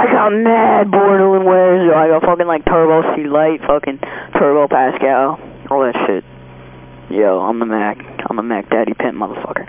I got mad Borland wares. I got fucking like Turbo C light, fucking Turbo Pascal, all that shit. Yo, I'm the Mac. I'm a Mac Daddy Pimp motherfucker.